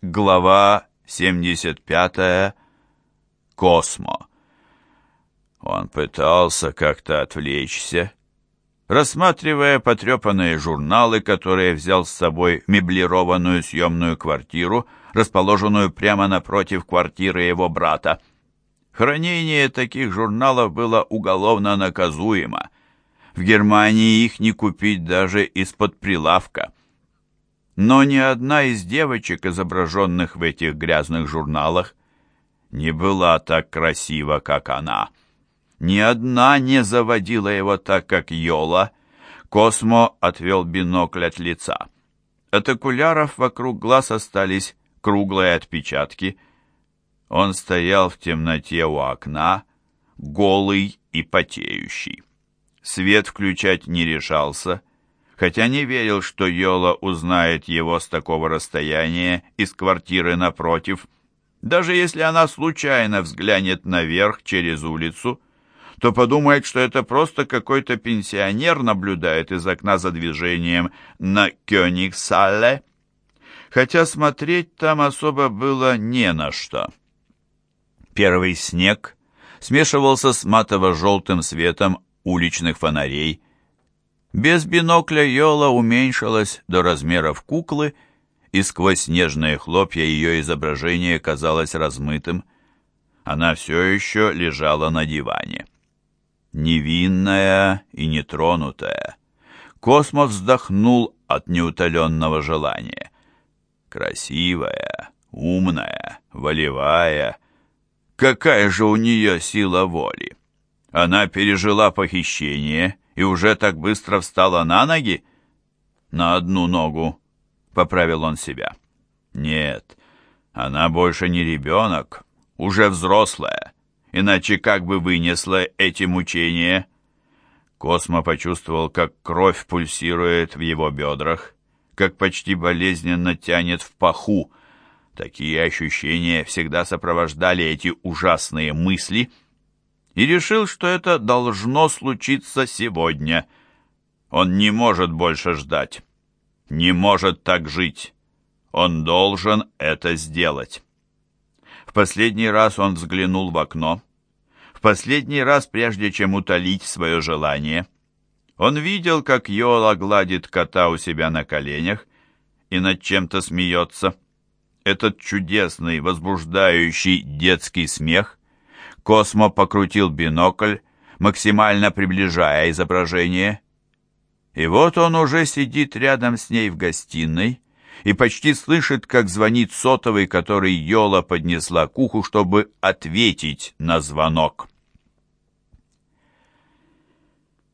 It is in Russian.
Глава 75. Космо. Он пытался как-то отвлечься, рассматривая потрепанные журналы, которые взял с собой меблированную съемную квартиру, расположенную прямо напротив квартиры его брата. Хранение таких журналов было уголовно наказуемо. В Германии их не купить даже из-под прилавка. Но ни одна из девочек, изображенных в этих грязных журналах, не была так красива, как она. Ни одна не заводила его так, как Йола. Космо отвел бинокль от лица. От окуляров вокруг глаз остались круглые отпечатки. Он стоял в темноте у окна, голый и потеющий. Свет включать не решался, хотя не верил, что Йола узнает его с такого расстояния из квартиры напротив. Даже если она случайно взглянет наверх через улицу, то подумает, что это просто какой-то пенсионер наблюдает из окна за движением на Кёнигсалле, хотя смотреть там особо было не на что. Первый снег смешивался с матово-желтым светом уличных фонарей, без бинокля Йола уменьшилась до размеров куклы, и сквозь снежные хлопья ее изображение казалось размытым. Она все еще лежала на диване. Невинная и нетронутая. Космос вздохнул от неутоленного желания. Красивая, умная, волевая. Какая же у нее сила воли! Она пережила похищение и уже так быстро встала на ноги? На одну ногу, поправил он себя. Нет, она больше не ребенок, уже взрослая, иначе как бы вынесла эти мучения? Космо почувствовал, как кровь пульсирует в его бедрах, как почти болезненно тянет в паху. Такие ощущения всегда сопровождали эти ужасные мысли — и решил, что это должно случиться сегодня. Он не может больше ждать, не может так жить. Он должен это сделать. В последний раз он взглянул в окно. В последний раз, прежде чем утолить свое желание. Он видел, как Йола гладит кота у себя на коленях и над чем-то смеется. Этот чудесный, возбуждающий детский смех Космо покрутил бинокль, максимально приближая изображение. И вот он уже сидит рядом с ней в гостиной и почти слышит, как звонит сотовый, который Йола поднесла к уху, чтобы ответить на звонок.